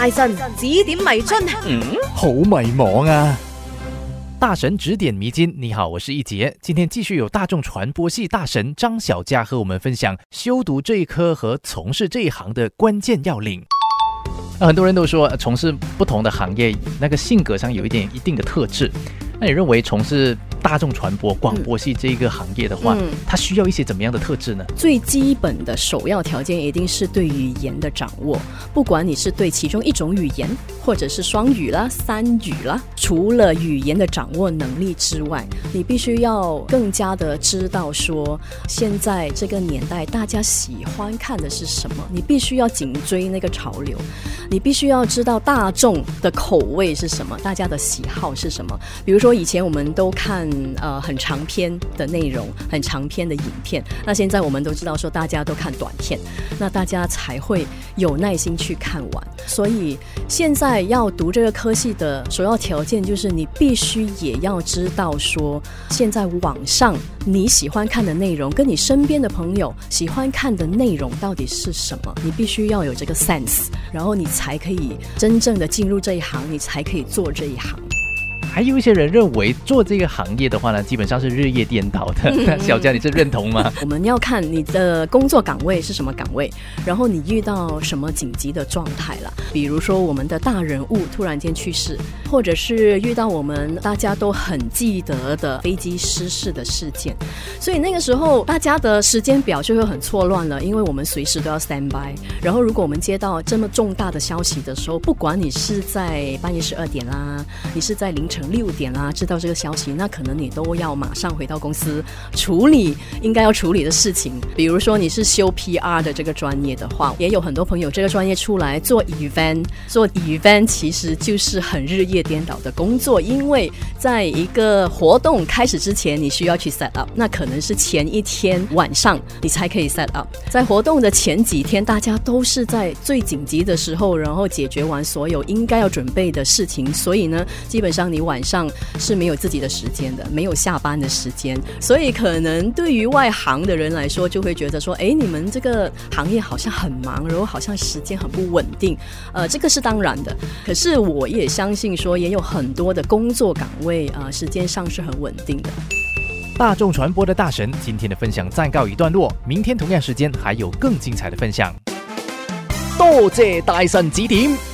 大神指点迷津，嗯，好迷茫啊！大神指点迷津，你好，我是易杰。今天继续有大众传播系大神张小佳和我们分享修读这一科和从事这一行的关键要领。很多人都说从事不同的行业，那个性格上有一点一定的特质。那你认为从事？大众传播广播系这一个行业的话，它需要一些怎么样的特质呢？最基本的首要条件一定是对语言的掌握，不管你是对其中一种语言，或者是双语啦、三语啦，除了语言的掌握能力之外，你必须要更加的知道说，现在这个年代大家喜欢看的是什么，你必须要紧追那个潮流，你必须要知道大众的口味是什么，大家的喜好是什么。比如说以前我们都看。嗯呃，很长篇的内容，很长篇的影片。那现在我们都知道，说大家都看短片，那大家才会有耐心去看完。所以现在要读这个科系的首要条件，就是你必须也要知道，说现在网上你喜欢看的内容，跟你身边的朋友喜欢看的内容到底是什么。你必须要有这个 sense，然后你才可以真正的进入这一行，你才可以做这一行。还有一些人认为做这个行业的话呢，基本上是日夜颠倒的。小佳，你是认同吗？我们要看你的工作岗位是什么岗位，然后你遇到什么紧急的状态了。比如说我们的大人物突然间去世，或者是遇到我们大家都很记得的飞机失事的事件，所以那个时候大家的时间表就会很错乱了，因为我们随时都要 stand by。然后如果我们接到这么重大的消息的时候，不管你是在半夜十二点啦，你是在凌晨。六点啦，知道这个消息，那可能你都要马上回到公司处理应该要处理的事情。比如说你是修 PR 的这个专业的话，也有很多朋友这个专业出来做 event，做 event 其实就是很日夜颠倒的工作，因为在一个活动开始之前，你需要去 set up，那可能是前一天晚上你才可以 set up。在活动的前几天，大家都是在最紧急的时候，然后解决完所有应该要准备的事情，所以呢，基本上你晚上是没有自己的时间的，没有下班的时间，所以可能对于外行的人来说，就会觉得说，哎，你们这个行业好像很忙，然后好像时间很不稳定。呃，这个是当然的，可是我也相信说，也有很多的工作岗位啊，时间上是很稳定的。大众传播的大神，今天的分享暂告一段落，明天同样时间还有更精彩的分享。多谢大神指点。